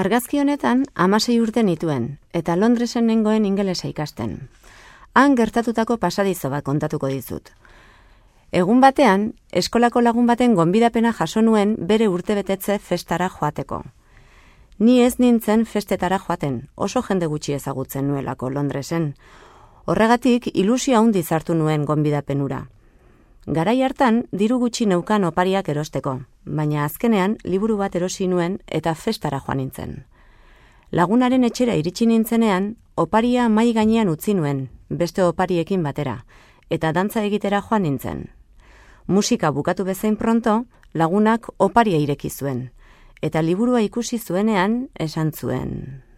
Argazki honetan amasei urte nituen, eta Londresen nengoen ingelesa ikasten. Han gertatutako pasadizo bat kontatuko dizut. Egun batean, eskolako lagun baten gonbidapena jaso nuen bere urtebetetze festara joateko. Ni ez nintzen festetara joaten, oso jende gutxi ezagutzen nuelako Londresen. Horregatik, ilusia handi zartu nuen gonbidapenura. Garai hartan, diru gutxi neukan opariak erosteko, baina azkenean liburu bat erosi nuen eta festara joan nintzen. Lagunaren etxera iritsi nintzenean, oparia mai gainean utzi nuen, beste opariekin batera, eta dantza egitera joan nintzen. Musika bukatu bezain pronto, lagunak oparia ireki zuen, eta liburua ikusi zuenean esan zuen.